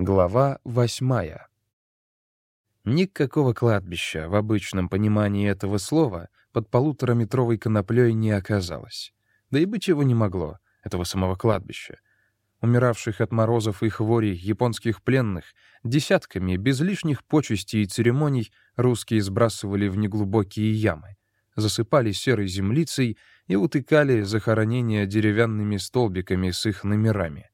Глава восьмая. Никакого кладбища в обычном понимании этого слова под полутораметровой коноплей не оказалось. Да и быть его не могло, этого самого кладбища. Умиравших от морозов и хворей японских пленных десятками, без лишних почестей и церемоний, русские сбрасывали в неглубокие ямы, засыпали серой землицей и утыкали захоронения деревянными столбиками с их номерами.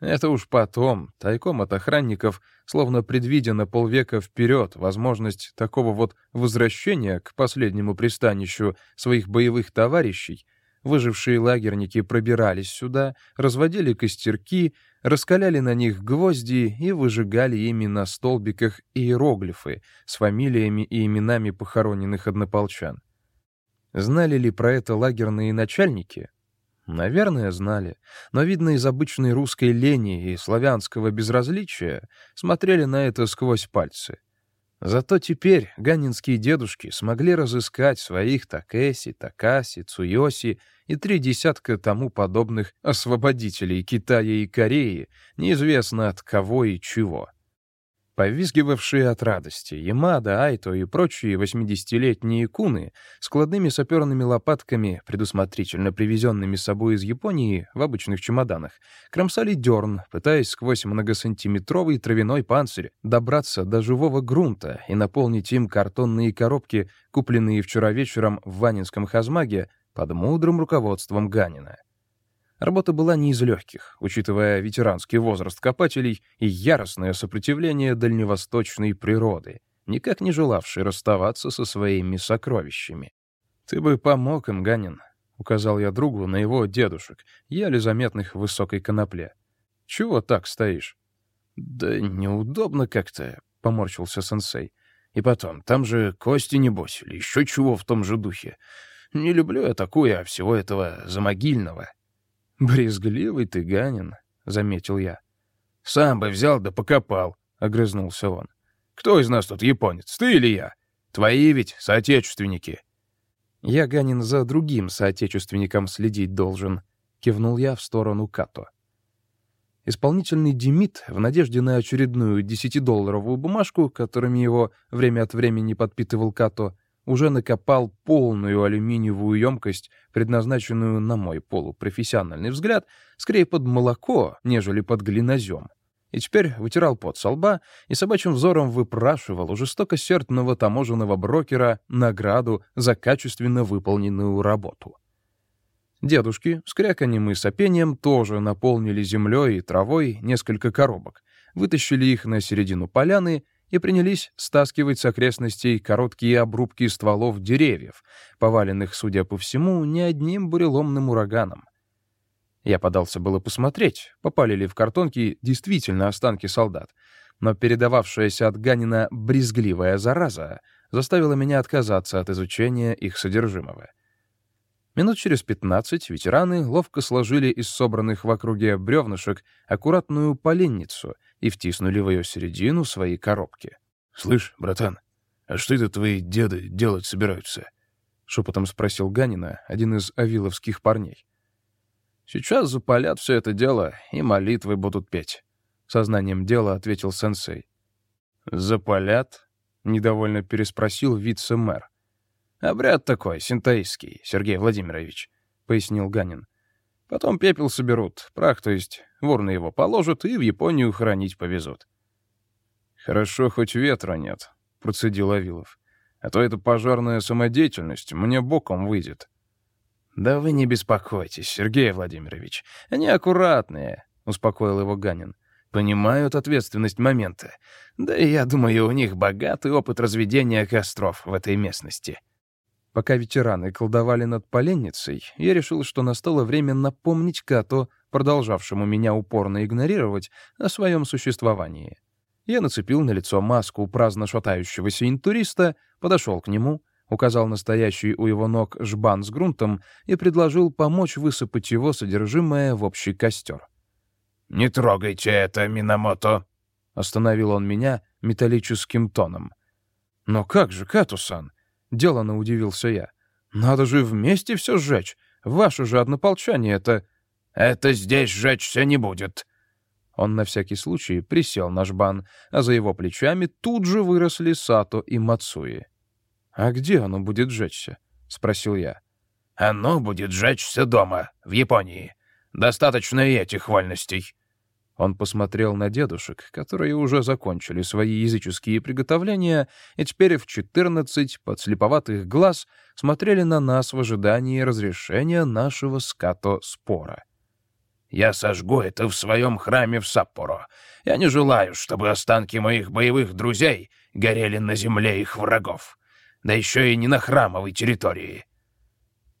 Это уж потом, тайком от охранников, словно предвидя на полвека вперед возможность такого вот возвращения к последнему пристанищу своих боевых товарищей, выжившие лагерники пробирались сюда, разводили костерки, раскаляли на них гвозди и выжигали ими на столбиках иероглифы с фамилиями и именами похороненных однополчан. Знали ли про это лагерные начальники? Наверное, знали, но, видно, из обычной русской лени и славянского безразличия смотрели на это сквозь пальцы. Зато теперь ганинские дедушки смогли разыскать своих Такеси, Такаси, Цуйоси и три десятка тому подобных освободителей Китая и Кореи, неизвестно от кого и чего. Повизгивавшие от радости Ямада, Айто и прочие 80-летние куны складными саперными лопатками, предусмотрительно привезенными с собой из Японии в обычных чемоданах, кромсали дерн, пытаясь сквозь многосантиметровый травяной панцирь добраться до живого грунта и наполнить им картонные коробки, купленные вчера вечером в Ванинском хазмаге под мудрым руководством Ганина. Работа была не из легких, учитывая ветеранский возраст копателей и яростное сопротивление дальневосточной природы, никак не желавшей расставаться со своими сокровищами. «Ты бы помог им, Ганин», — указал я другу на его дедушек, еле заметных в высокой конопле. «Чего так стоишь?» «Да неудобно как-то», — поморщился сенсей. «И потом, там же кости небось или еще чего в том же духе. Не люблю я такое, а всего этого замогильного». «Брезгливый ты, Ганин», — заметил я. «Сам бы взял да покопал», — огрызнулся он. «Кто из нас тут японец, ты или я? Твои ведь соотечественники». «Я, Ганин, за другим соотечественником следить должен», — кивнул я в сторону Като. Исполнительный Демид, в надежде на очередную десятидолларовую бумажку, которыми его время от времени подпитывал Като, уже накопал полную алюминиевую емкость, предназначенную, на мой полупрофессиональный взгляд, скорее под молоко, нежели под глинозем. И теперь вытирал пот со лба и собачьим взором выпрашивал у жестокосердного таможенного брокера награду за качественно выполненную работу. Дедушки с кряканьем и сопением тоже наполнили землей и травой несколько коробок, вытащили их на середину поляны и принялись стаскивать с окрестностей короткие обрубки стволов деревьев, поваленных, судя по всему, не одним буреломным ураганом. Я подался было посмотреть, попали ли в картонки действительно останки солдат, но передававшаяся от Ганина брезгливая зараза заставила меня отказаться от изучения их содержимого. Минут через пятнадцать ветераны ловко сложили из собранных в округе бревнышек аккуратную поленницу и втиснули в ее середину свои коробки. «Слышь, братан, а что это твои деды делать собираются?» — шепотом спросил Ганина, один из авиловских парней. «Сейчас запалят все это дело, и молитвы будут петь», — сознанием дела ответил сенсей. «Запалят?» — недовольно переспросил вице-мэр. «Обряд такой, синтаистский, Сергей Владимирович», — пояснил Ганин. Потом пепел соберут, прах, то есть, в урны его положат и в Японию хранить повезут. «Хорошо, хоть ветра нет», — процедил Авилов. «А то эта пожарная самодеятельность мне боком выйдет». «Да вы не беспокойтесь, Сергей Владимирович. Они аккуратные», — успокоил его Ганин. «Понимают ответственность момента. Да и я думаю, у них богатый опыт разведения костров в этой местности». Пока ветераны колдовали над поленницей, я решил, что настало время напомнить Като, продолжавшему меня упорно игнорировать, о своем существовании. Я нацепил на лицо маску праздно шатающегося интуриста, подошел к нему, указал настоящий у его ног жбан с грунтом и предложил помочь высыпать его содержимое в общий костер. «Не трогайте это, Минамото!» — остановил он меня металлическим тоном. «Но как же, Катусан?» Делано удивился я. «Надо же вместе все сжечь. Ваше же однополчание это...» «Это здесь сжечься не будет». Он на всякий случай присел на жбан, а за его плечами тут же выросли Сато и Мацуи. «А где оно будет жечься?» — спросил я. «Оно будет жечься дома, в Японии. Достаточно и этих вольностей». Он посмотрел на дедушек, которые уже закончили свои языческие приготовления, и теперь в четырнадцать подслеповатых глаз смотрели на нас в ожидании разрешения нашего скато-спора. Я сожгу это в своем храме в Саппоро. Я не желаю, чтобы останки моих боевых друзей горели на земле их врагов. Да еще и не на храмовой территории».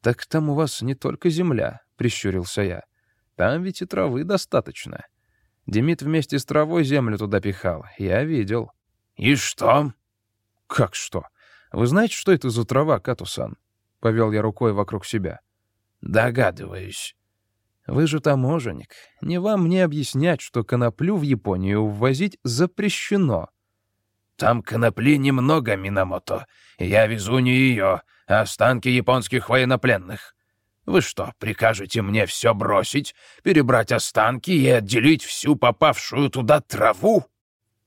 «Так там у вас не только земля», — прищурился я. «Там ведь и травы достаточно. Демид вместе с травой землю туда пихал. Я видел». «И что?» «Как что? Вы знаете, что это за трава, Катусан?» — повел я рукой вокруг себя. «Догадываюсь». Вы же таможенник. Не вам мне объяснять, что коноплю в Японию ввозить запрещено. Там конопли немного, Минамото. Я везу не ее, а останки японских военнопленных. Вы что, прикажете мне все бросить, перебрать останки и отделить всю попавшую туда траву?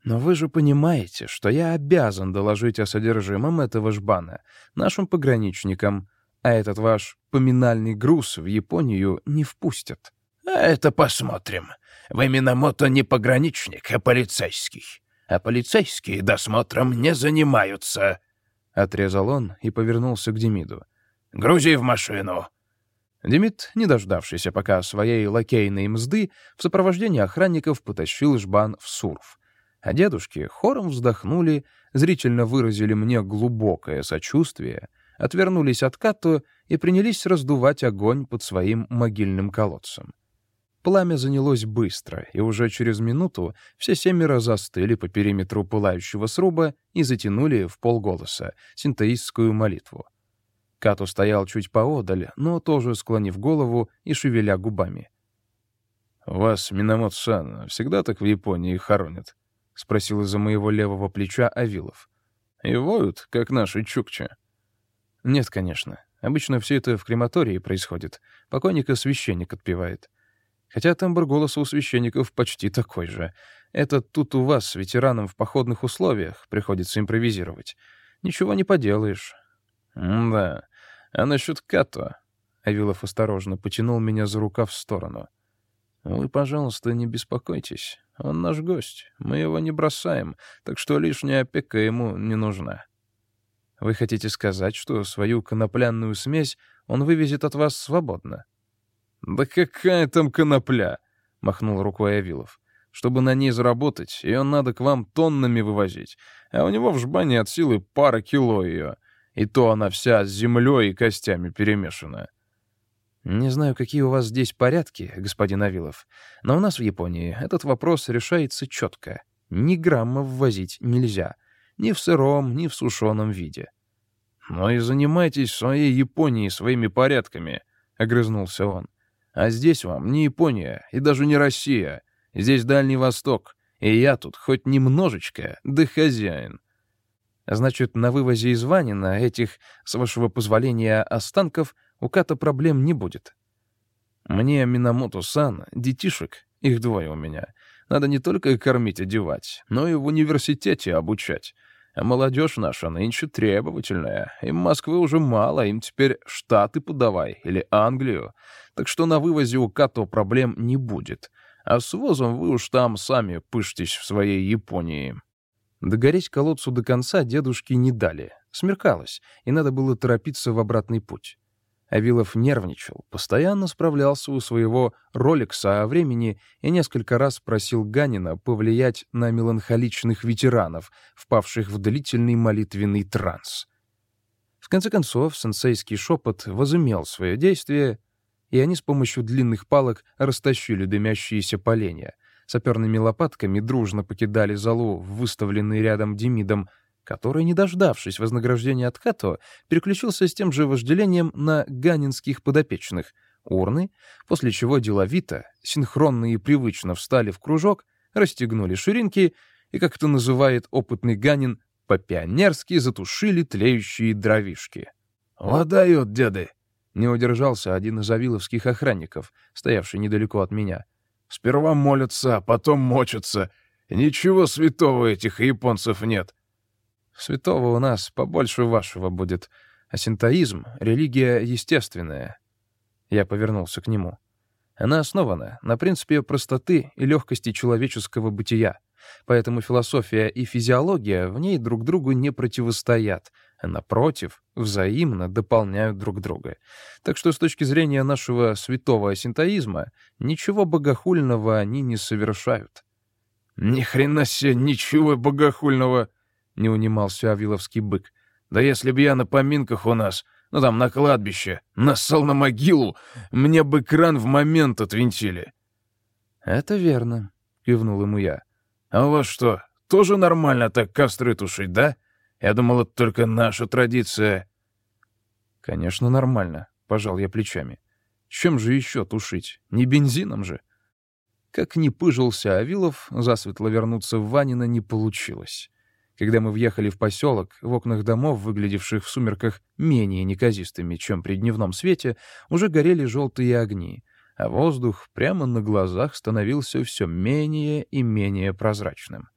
Но вы же понимаете, что я обязан доложить о содержимом этого жбана нашим пограничникам, а этот ваш поминальный груз в Японию не впустят. А это посмотрим. Вы Минамото не пограничник, а полицейский. А полицейские досмотром не занимаются. Отрезал он и повернулся к Демиду. «Грузи в машину!» Демид, не дождавшийся пока своей лакейной мзды, в сопровождении охранников потащил жбан в Сурф. А дедушки хором вздохнули, зрительно выразили мне глубокое сочувствие отвернулись от Като и принялись раздувать огонь под своим могильным колодцем. Пламя занялось быстро, и уже через минуту все семеро застыли по периметру пылающего сруба и затянули в полголоса синтоистскую молитву. Като стоял чуть поодаль, но тоже склонив голову и шевеля губами. «Вас, Минамото-сан, всегда так в Японии хоронят?» — спросил из-за моего левого плеча Авилов. «И воют, как наши чукчи». Нет, конечно. Обычно все это в крематории происходит. Покойника священник отпевает. Хотя тембр голоса у священников почти такой же. Это тут у вас, ветеранам в походных условиях, приходится импровизировать. Ничего не поделаешь. «Да. А насчет Като?» Авилов осторожно потянул меня за рукав в сторону. «Вы, пожалуйста, не беспокойтесь. Он наш гость. Мы его не бросаем, так что лишняя опека ему не нужна». Вы хотите сказать, что свою конопляную смесь он вывезет от вас свободно? «Да какая там конопля?» — махнул рукой Авилов. «Чтобы на ней заработать, ее надо к вам тоннами вывозить, а у него в жбане от силы пара кило ее, и то она вся с землей и костями перемешана». «Не знаю, какие у вас здесь порядки, господин Авилов, но у нас в Японии этот вопрос решается четко. Ни грамма ввозить нельзя — ни в сыром, ни в сушеном виде. «Но и занимайтесь своей Японией своими порядками», — огрызнулся он. «А здесь вам не Япония и даже не Россия. Здесь Дальний Восток, и я тут хоть немножечко, да хозяин». Значит, на вывозе из Ванина этих, с вашего позволения, останков у Ката проблем не будет. Мне Минамото-сан, детишек, их двое у меня, надо не только кормить, одевать, но и в университете обучать. А молодежь наша нынче требовательная. Им Москвы уже мало, им теперь Штаты подавай или Англию. Так что на вывозе у Като проблем не будет. А с возом вы уж там сами пышьтесь в своей Японии. Догореть колодцу до конца дедушки не дали. Смеркалось, и надо было торопиться в обратный путь. Авилов нервничал, постоянно справлялся у своего роликса о времени и несколько раз просил Ганина повлиять на меланхоличных ветеранов, впавших в длительный молитвенный транс. В конце концов, сенсейский шепот возымел свое действие, и они с помощью длинных палок растащили дымящиеся поленья. Саперными лопатками дружно покидали залу, выставленный рядом Демидом, который, не дождавшись вознаграждения от Като, переключился с тем же вожделением на ганинских подопечных урны, после чего деловито, синхронно и привычно встали в кружок, расстегнули ширинки и, как это называет опытный Ганин, по-пионерски затушили тлеющие дровишки. «Вода деды!» — не удержался один из авиловских охранников, стоявший недалеко от меня. Сперва молятся, а потом мочатся. Ничего святого этих японцев нет. Святого у нас побольше вашего будет. А синтоизм — религия естественная. Я повернулся к нему. Она основана на принципе простоты и легкости человеческого бытия. Поэтому философия и физиология в ней друг другу не противостоят, а напротив, взаимно дополняют друг друга. Так что с точки зрения нашего святого синтоизма, ничего богохульного они не совершают. «Ни хрена себе, ничего богохульного!» — не унимался Авиловский бык. «Да если б я на поминках у нас, ну там на кладбище, нассал на могилу, мне бы кран в момент отвинтили». «Это верно», — кивнул ему я. «А у вас что, тоже нормально так костры тушить, да? Я думал, это только наша традиция». «Конечно, нормально», — пожал я плечами. «Чем же еще тушить? Не бензином же?» Как ни пыжился Авилов, засветло вернуться в Ванина не получилось. Когда мы въехали в поселок, в окнах домов, выглядевших в сумерках менее неказистыми, чем при дневном свете, уже горели желтые огни — а воздух прямо на глазах становился все менее и менее прозрачным.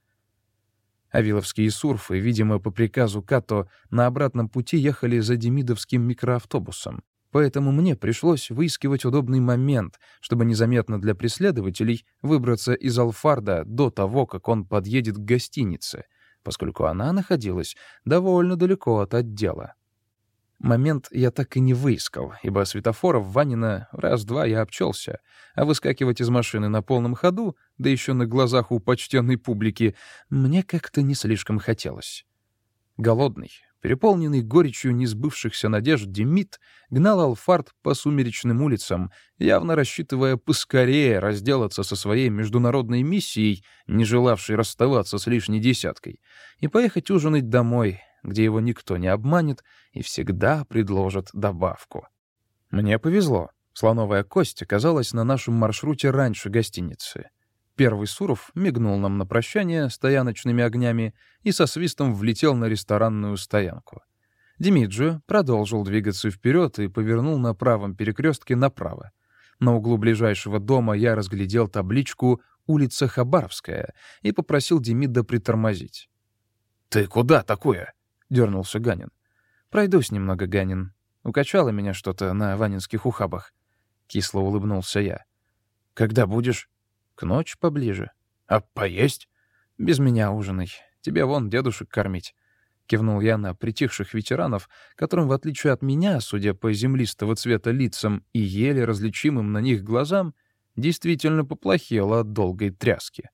Авиловские сурфы, видимо, по приказу Като, на обратном пути ехали за демидовским микроавтобусом, поэтому мне пришлось выискивать удобный момент, чтобы незаметно для преследователей выбраться из Алфарда до того, как он подъедет к гостинице, поскольку она находилась довольно далеко от отдела. Момент я так и не выискал, ибо светофоров Ванина раз-два я обчелся, а выскакивать из машины на полном ходу, да еще на глазах у почтенной публики, мне как-то не слишком хотелось. Голодный, переполненный горечью несбывшихся надежд Демид гнал Алфард по сумеречным улицам, явно рассчитывая поскорее разделаться со своей международной миссией, не желавшей расставаться с лишней десяткой, и поехать ужинать домой, где его никто не обманет и всегда предложат добавку. Мне повезло. Слоновая кость оказалась на нашем маршруте раньше гостиницы. Первый Суров мигнул нам на прощание стояночными огнями и со свистом влетел на ресторанную стоянку. Димиджи продолжил двигаться вперед и повернул на правом перекрестке направо. На углу ближайшего дома я разглядел табличку «Улица Хабаровская» и попросил Демида притормозить. «Ты куда такое?» — дернулся Ганин. «Пройдусь немного, Ганин. Укачало меня что-то на ванинских ухабах». Кисло улыбнулся я. «Когда будешь?» «К ночи поближе». «А поесть?» «Без меня ужинай. Тебе вон дедушек кормить». Кивнул я на притихших ветеранов, которым, в отличие от меня, судя по землистого цвета лицам и еле различимым на них глазам, действительно поплохело от долгой тряски.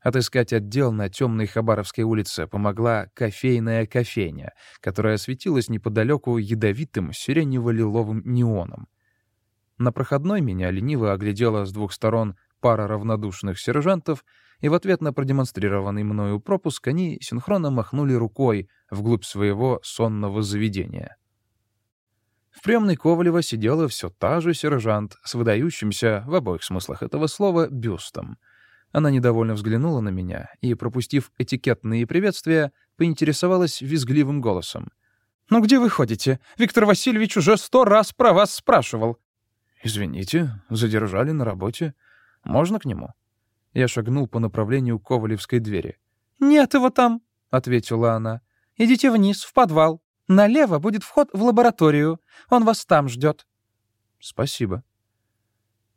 Отыскать отдел на темной Хабаровской улице помогла кофейная кофейня, которая светилась неподалеку ядовитым сиренево-лиловым неоном. На проходной меня лениво оглядела с двух сторон пара равнодушных сержантов, и в ответ на продемонстрированный мною пропуск они синхронно махнули рукой вглубь своего сонного заведения. В приемной Ковалева сидела все та же сержант с выдающимся, в обоих смыслах этого слова, бюстом — она недовольно взглянула на меня и, пропустив этикетные приветствия, поинтересовалась визгливым голосом. «Ну где вы ходите? Виктор Васильевич уже сто раз про вас спрашивал». «Извините, задержали на работе. Можно к нему?» Я шагнул по направлению Ковалевской двери. «Нет его там», — ответила она. «Идите вниз, в подвал. Налево будет вход в лабораторию. Он вас там ждет». «Спасибо»,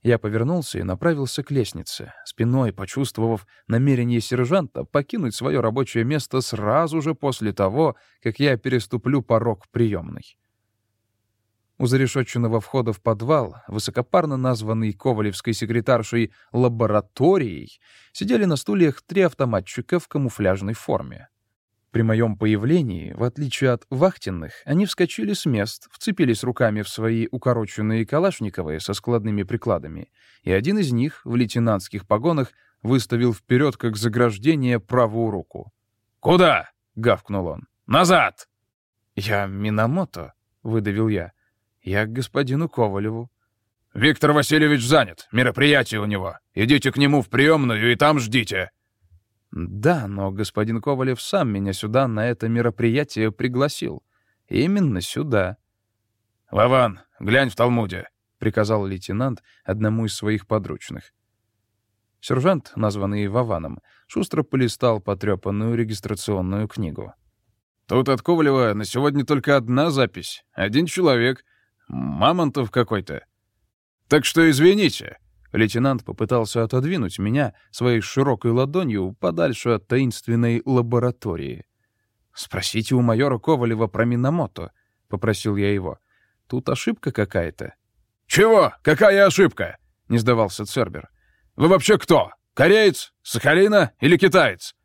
я повернулся и направился к лестнице, спиной почувствовав намерение сержанта покинуть свое рабочее место сразу же после того, как я переступлю порог приемной. У зарешетченного входа в подвал, высокопарно названный ковалевской секретаршей «лабораторией», сидели на стульях три автоматчика в камуфляжной форме. При моем появлении, в отличие от вахтенных, они вскочили с мест, вцепились руками в свои укороченные калашниковые со складными прикладами, и один из них в лейтенантских погонах выставил вперед как заграждение правую руку. «Куда?» — гавкнул он. «Назад!» «Я Минамото», — выдавил я. «Я к господину Ковалеву». «Виктор Васильевич занят. Мероприятие у него. Идите к нему в приемную и там ждите». «Да, но господин Ковалев сам меня сюда на это мероприятие пригласил. Именно сюда». «Лаван, глянь в Талмуде», — приказал лейтенант одному из своих подручных. Сержант, названный Вованом, шустро полистал потрепанную регистрационную книгу. «Тут от Ковалева на сегодня только одна запись. Один человек. Мамонтов какой-то. Так что извините». Лейтенант попытался отодвинуть меня своей широкой ладонью подальше от таинственной лаборатории. «Спросите у майора Ковалева про Минамото», — попросил я его. «Тут ошибка какая-то». «Чего? Какая ошибка?» — не сдавался Цербер. «Вы вообще кто? Кореец? Сахалина или китаец?»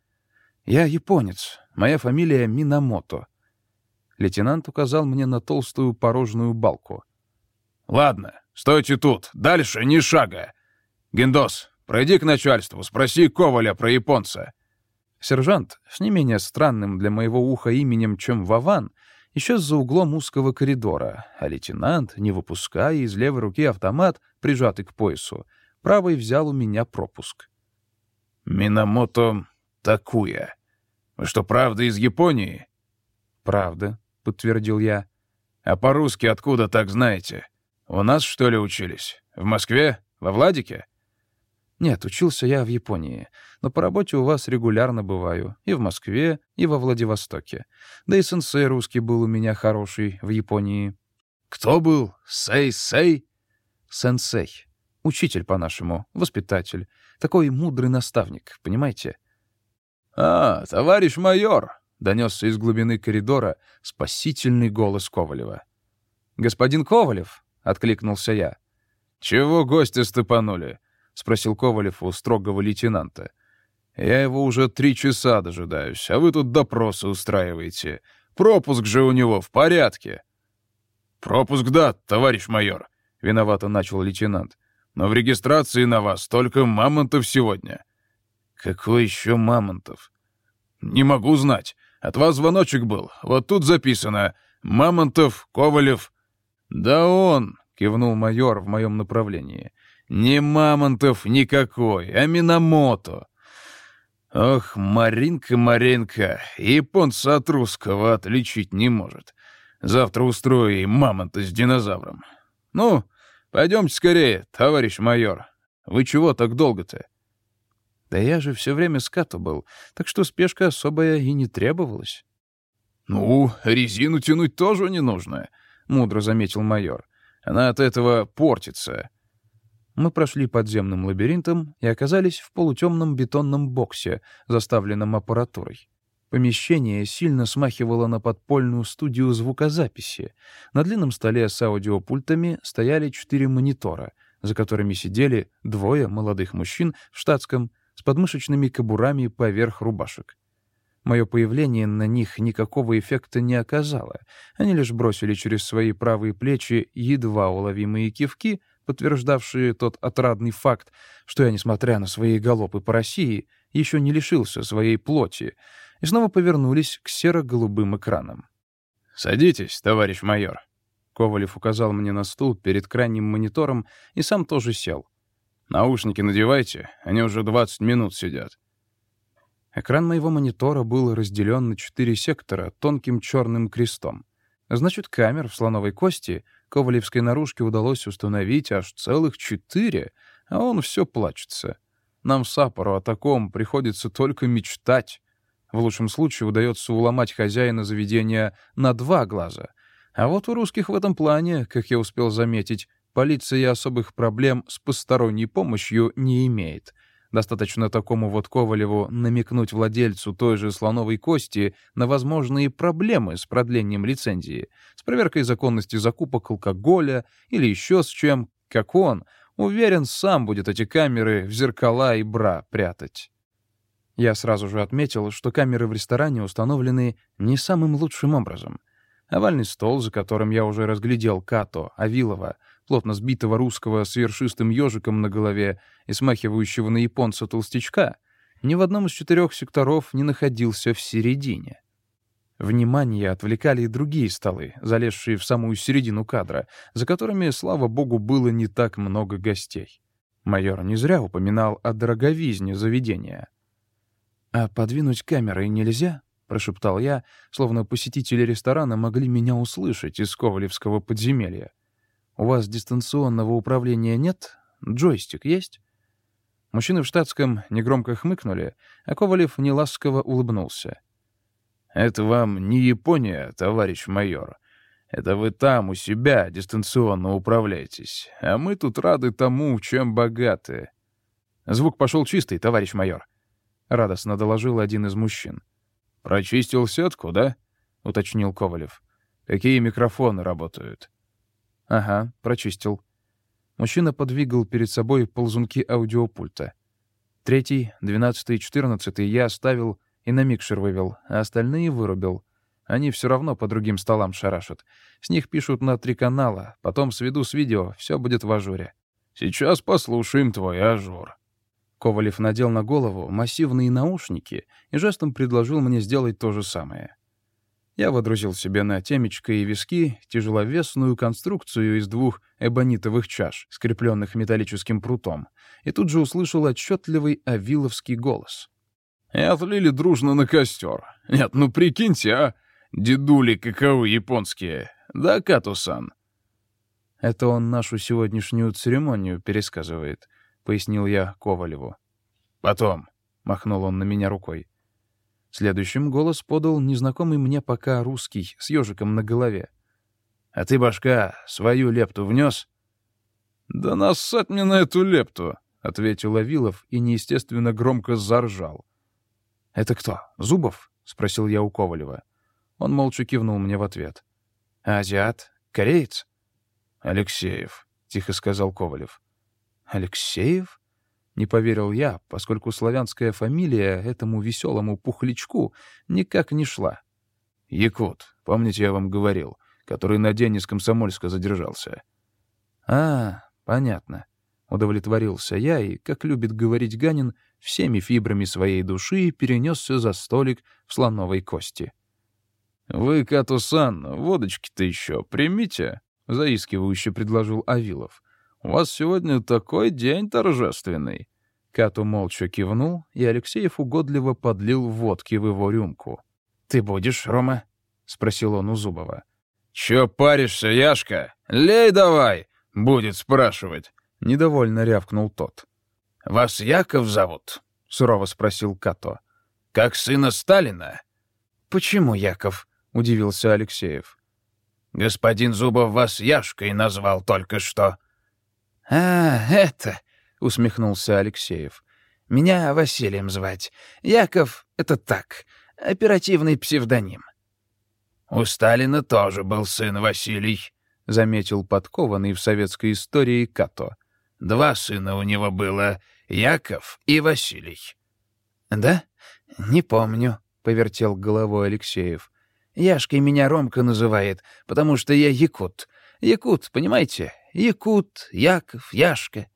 «Я японец. Моя фамилия Минамото». Лейтенант указал мне на толстую порожную балку. «Ладно, стойте тут. Дальше ни шага. Гендос, пройди к начальству, спроси Коваля про японца». Сержант, с не менее странным для моего уха именем, чем Вован, исчез за углом узкого коридора, а лейтенант, не выпуская из левой руки автомат, прижатый к поясу, правой взял у меня пропуск. «Минамото Такуя. Вы что, правда из Японии?» «Правда», — подтвердил я. «А по-русски откуда так знаете? У нас, что ли, учились? В Москве? Во Владике?» «Нет, учился я в Японии, но по работе у вас регулярно бываю. И в Москве, и во Владивостоке. Да и сенсей русский был у меня хороший в Японии». «Кто был? Сей-сей?» «Сенсей. Учитель, по-нашему, воспитатель. Такой мудрый наставник, понимаете?» «А, товарищ майор!» — донесся из глубины коридора спасительный голос Ковалева. «Господин Ковалев!» — откликнулся я. «Чего гости стыпанули?» — спросил Ковалев у строгого лейтенанта. «Я его уже три часа дожидаюсь, а вы тут допросы устраиваете. Пропуск же у него в порядке». «Пропуск да, товарищ майор», — виновато начал лейтенант. «Но в регистрации на вас только Мамонтов сегодня». «Какой еще Мамонтов?» «Не могу знать. От вас звоночек был. Вот тут записано. Мамонтов, Ковалев». «Да он», — кивнул майор в моем направлении. Не Мамонтов никакой, а Минамото. Ох, Маринка, Маринка, японца от русского отличить не может. Завтра устрою ей мамонта с динозавром. Ну, пойдемте скорее, товарищ майор. Вы чего так долго-то? Да я же все время с Като был, так что спешка особая и не требовалась. Ну, резину тянуть тоже не нужно, — мудро заметил майор. Она от этого портится. Мы прошли подземным лабиринтом и оказались в полутемном бетонном боксе, заставленном аппаратурой. Помещение сильно смахивало на подпольную студию звукозаписи. На длинном столе с аудиопультами стояли четыре монитора, за которыми сидели двое молодых мужчин в штатском с подмышечными кобурами поверх рубашек. Мое появление на них никакого эффекта не оказало. Они лишь бросили через свои правые плечи едва уловимые кивки — подтверждавшие тот отрадный факт, что я, несмотря на свои галопы по России, еще не лишился своей плоти, и снова повернулись к серо-голубым экранам. «Садитесь, товарищ майор», — Ковалев указал мне на стул перед крайним монитором и сам тоже сел. «Наушники надевайте, они уже 20 минут сидят». Экран моего монитора был разделен на четыре сектора тонким черным крестом. Значит, камер в слоновой кости Ковалевской наружке удалось установить аж целых четыре, а он все плачется. Нам Сапору о таком приходится только мечтать. В лучшем случае удается уломать хозяина заведения на два глаза. А вот у русских в этом плане, как я успел заметить, полиция особых проблем с посторонней помощью не имеет. Достаточно такому вот Ковалеву намекнуть владельцу той же слоновой кости на возможные проблемы с продлением лицензии, с проверкой законности закупок алкоголя или еще с чем, как он, уверен, сам будет эти камеры в зеркала и бра прятать. Я сразу же отметил, что камеры в ресторане установлены не самым лучшим образом. Овальный стол, за которым я уже разглядел Като, Авилова — плотно сбитого русского с вершистым ежиком на голове и смахивающего на японца толстячка, ни в одном из четырех секторов не находился в середине. Внимание отвлекали и другие столы, залезшие в самую середину кадра, за которыми, слава богу, было не так много гостей. Майор не зря упоминал о дороговизне заведения. «А подвинуть камерой нельзя?» — прошептал я, словно посетители ресторана могли меня услышать из Ковалевского подземелья. У вас дистанционного управления нет? Джойстик есть?» Мужчины в штатском негромко хмыкнули, а Ковалев неласково улыбнулся. «Это вам не Япония, товарищ майор. Это вы там, у себя, дистанционно управляетесь. А мы тут рады тому, чем богаты». «Звук пошел чистый, товарищ майор», — радостно доложил один из мужчин. «Прочистил сетку, да?» — уточнил Ковалев. «Какие микрофоны работают?» «Ага, прочистил». Мужчина подвигал перед собой ползунки аудиопульта. Третий, двенадцатый, четырнадцатый я оставил и на микшер вывел, а остальные вырубил. Они все равно по другим столам шарашат. С них пишут на три канала, потом сведу с видео, все будет в ажуре. «Сейчас послушаем твой ажур». Ковалев надел на голову массивные наушники и жестом предложил мне сделать то же самое. Я водрузил себе на темечко и виски тяжеловесную конструкцию из двух эбонитовых чаш, скрепленных металлическим прутом, и тут же услышал отчетливый авиловский голос. «И отлили дружно на костер. Нет, ну прикиньте, а! Дедули каковы японские. Да, Катусан?» «Это он нашу сегодняшнюю церемонию пересказывает», — пояснил я Ковалеву. «Потом», — махнул он на меня рукой. Следующим голос подал незнакомый мне пока русский с ежиком на голове. «А ты, башка, свою лепту внес?» «Да нассать мне на эту лепту!» — ответил Авилов и неестественно громко заржал. «Это кто, Зубов?» — спросил я у Ковалева. Он молча кивнул мне в ответ. «Азиат? Кореец?» «Алексеев», — тихо сказал Ковалев. «Алексеев?» Не поверил я, поскольку славянская фамилия этому веселому пухлячку никак не шла. «Якут, помните, я вам говорил, который на день из Комсомольска задержался?» «А, понятно», — удовлетворился я и, как любит говорить Ганин, всеми фибрами своей души перенесся за столик в слоновой кости. «Вы, Катусан, водочки-то еще примите», — заискивающе предложил Авилов. У вас сегодня такой день торжественный». Кату молча кивнул, и Алексеев угодливо подлил водки в его рюмку. «Ты будешь, Рома?» — спросил он у Зубова. «Чё паришься, Яшка? Лей давай!» — будет спрашивать. Недовольно рявкнул тот. «Вас Яков зовут?» — сурово спросил Като. «Как сына Сталина?» «Почему Яков?» — удивился Алексеев. «Господин Зубов вас Яшкой назвал только что», «А, это...» — усмехнулся Алексеев. «Меня Василием звать. Яков — это так, оперативный псевдоним». «У Сталина тоже был сын Василий», — заметил подкованный в советской истории Като. «Два сына у него было — Яков и Василий». «Да? Не помню», — повертел головой Алексеев. «Яшкой меня Ромка называет, потому что я якут. Якут, понимаете? Якут, Яков, Яшка.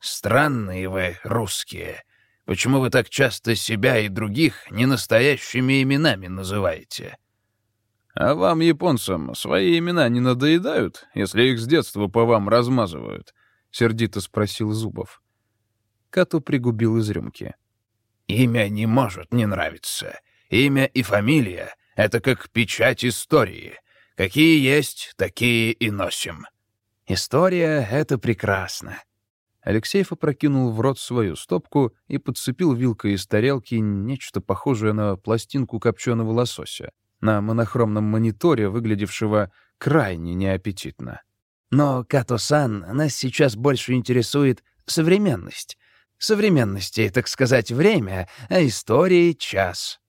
Странные вы, русские. Почему вы так часто себя и других ненастоящими именами называете? А вам, японцам, свои имена не надоедают, если их с детства по вам размазывают? Сердито спросил Зубов. Кату пригубил из рюмки. Имя не может не нравиться. Имя и фамилия — это как печать истории. Какие есть, такие и носим. История — это прекрасно». Алексеев опрокинул в рот свою стопку и подцепил вилкой из тарелки нечто похожее на пластинку копченого лосося, на монохромном мониторе, выглядевшего крайне неаппетитно. «Но, Като-сан, нас сейчас больше интересует современность. Современности, так сказать, время, а истории — час».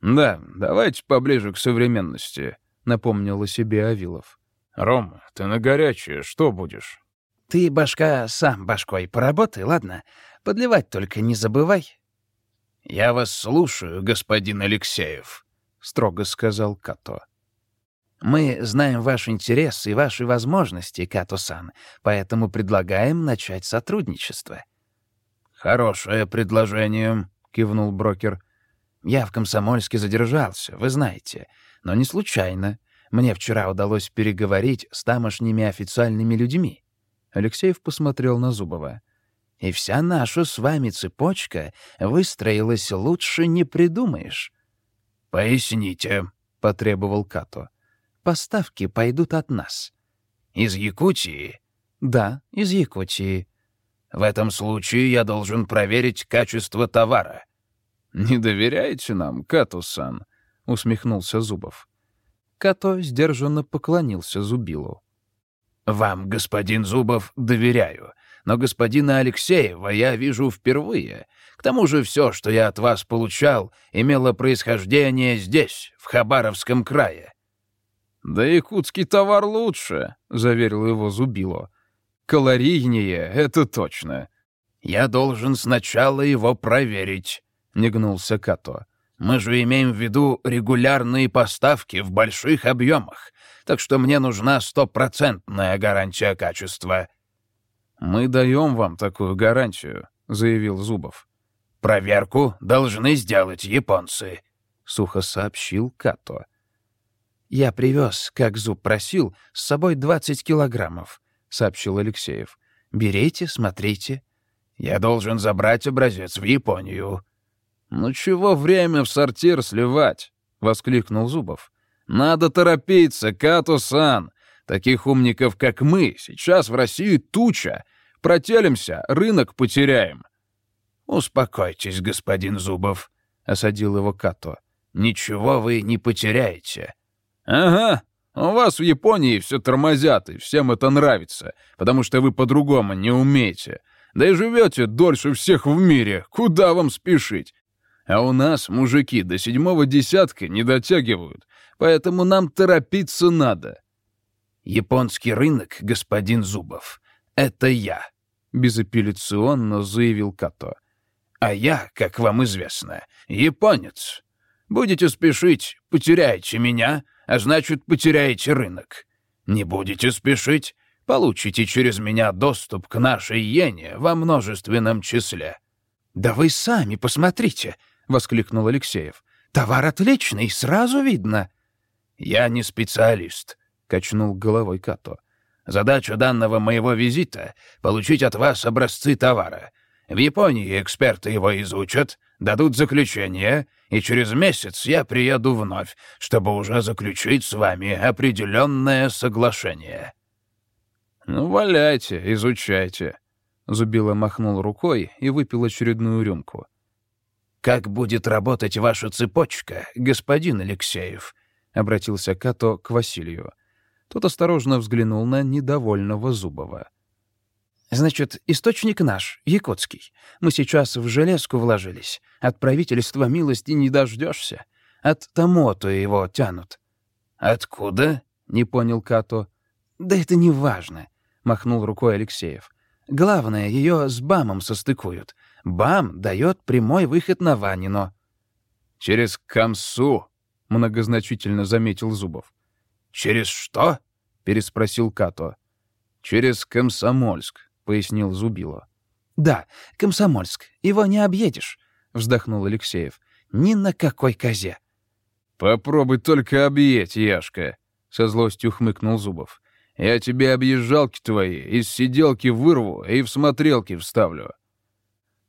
«Да, давайте поближе к современности», — напомнил о себе Авилов. «Ром, ты на горячее, что будешь?» «Ты, башка, сам башкой поработай, ладно? Подливать только не забывай». «Я вас слушаю, господин Алексеев», — строго сказал Като. «Мы знаем ваш интерес и ваши возможности, Като-сан, поэтому предлагаем начать сотрудничество». «Хорошее предложение», — кивнул брокер. «Я в Комсомольске задержался, вы знаете, но не случайно. Мне вчера удалось переговорить с тамошними официальными людьми». Алексеев посмотрел на Зубова. «И вся наша с вами цепочка выстроилась лучше не придумаешь». «Поясните», — потребовал Като. «Поставки пойдут от нас». «Из Якутии?» «Да, из Якутии». В этом случае я должен проверить качество товара». «Не доверяете нам, Като-сан?» — усмехнулся Зубов. Като сдержанно поклонился Зубилу. «Вам, господин Зубов, доверяю, но господина Алексеева я вижу впервые. К тому же все, что я от вас получал, имело происхождение здесь, в Хабаровском крае». «Да якутский товар лучше», — заверил его Зубило. «Калорийнее, это точно». «Я должен сначала его проверить», — не гнулся Като. «Мы же имеем в виду регулярные поставки в больших объемах, так что мне нужна стопроцентная гарантия качества». «Мы даем вам такую гарантию», — заявил Зубов. «Проверку должны сделать японцы», — сухо сообщил Като. «Я привез, как Зуб просил, с собой 20 килограммов», — сообщил Алексеев. «Берите, смотрите». «Я должен забрать образец в Японию». «Ну чего время в сортир сливать?» — воскликнул Зубов. «Надо торопиться, Като-сан. Таких умников, как мы, сейчас в России туча. Протелимся, рынок потеряем». «Успокойтесь, господин Зубов», — осадил его Като. «Ничего вы не потеряете». «Ага, у вас в Японии все тормозят, и всем это нравится, потому что вы по-другому не умеете. Да и живете дольше всех в мире, куда вам спешить? А у нас мужики до седьмого десятка не дотягивают, поэтому нам торопиться надо». «Японский рынок, господин Зубов, это я», — безапелляционно заявил Като. «А я, как вам известно, японец. Будете спешить, потеряете меня, а значит, потеряете рынок. Не будете спешить, получите через меня доступ к нашей иене во множественном числе». «Да вы сами посмотрите», — воскликнул Алексеев. «Товар отличный, сразу видно». «Я не специалист», — качнул головой Като. «Задача данного моего визита — получить от вас образцы товара. В Японии эксперты его изучат, дадут заключение, и через месяц я приеду вновь, чтобы уже заключить с вами определенное соглашение». «Ну, валяйте, изучайте», — Зубила махнул рукой и выпил очередную рюмку. «Как будет работать ваша цепочка, господин Алексеев?» — обратился Като к Василию. Тот осторожно взглянул на недовольного Зубова. «Значит, источник наш, якутский. Мы сейчас в железку вложились. От правительства милости не дождешься. От Томото его тянут». «Откуда?» — не понял Като. «Да это не важно», — махнул рукой Алексеев. «Главное, ее с БАМом состыкуют. БАМ дает прямой выход на Ванино». «Через Камсу», — многозначительно заметил Зубов. «Через что?» — переспросил Като. «Через Комсомольск», — пояснил Зубило. «Да, Комсомольск. Его не объедешь», — вздохнул Алексеев. «Ни на какой козе». «Попробуй только объедь, Яшка», — со злостью хмыкнул Зубов. «Я тебе объезжалки твои из сиделки вырву и в смотрелки вставлю».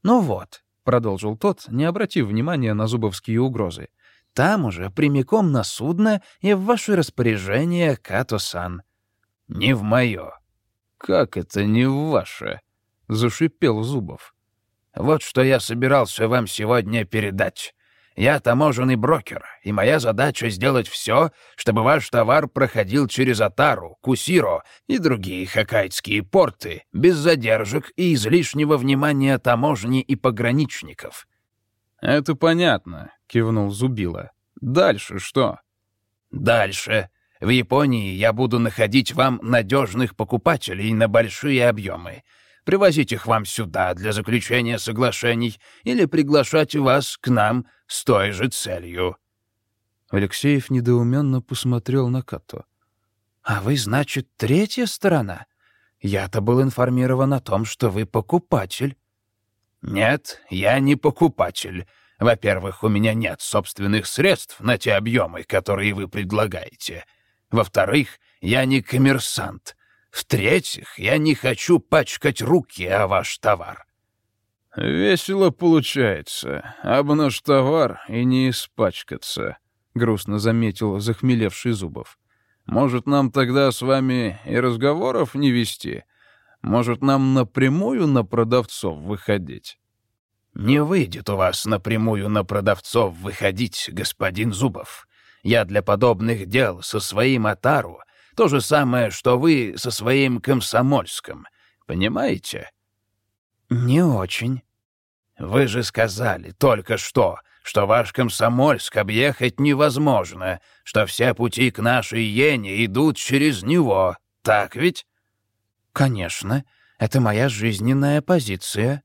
«Ну вот», — продолжил тот, не обратив внимания на зубовские угрозы. «Там уже прямиком на судно и в ваше распоряжение, Като-сан». «Не в мое», «Как это не ваше?» — зашипел Зубов. «Вот что я собирался вам сегодня передать. Я таможенный брокер, и моя задача сделать все, чтобы ваш товар проходил через Атару, Кусиро и другие хоккайдские порты без задержек и излишнего внимания таможни и пограничников». «Это понятно», — кивнул Зубила. «Дальше что?» «Дальше в Японии я буду находить вам надежных покупателей на большие объемы, привозить их вам сюда для заключения соглашений или приглашать вас к нам с той же целью». Алексеев недоуменно посмотрел на Като. «А вы, значит, третья сторона? Я-то был информирован о том, что вы покупатель». «Нет, я не покупатель. Во-первых, у меня нет собственных средств на те объемы, которые вы предлагаете. Во-вторых, я не коммерсант. В-третьих, я не хочу пачкать руки о ваш товар». «Весело получается. Об наш товар и не испачкаться», — грустно заметил захмелевший Зубов. «Может, нам тогда с вами и разговоров не вести? Может, нам напрямую на продавцов выходить?» «Не выйдет у вас напрямую на продавцов выходить, господин Зубов. Я для подобных дел со своим Атару то же самое, что вы со своим Комсомольском. Понимаете?» «Не очень». «Вы же сказали только что, что ваш Комсомольск объехать невозможно, что все пути к нашей Йене идут через него. Так ведь?» «Конечно. Это моя жизненная позиция».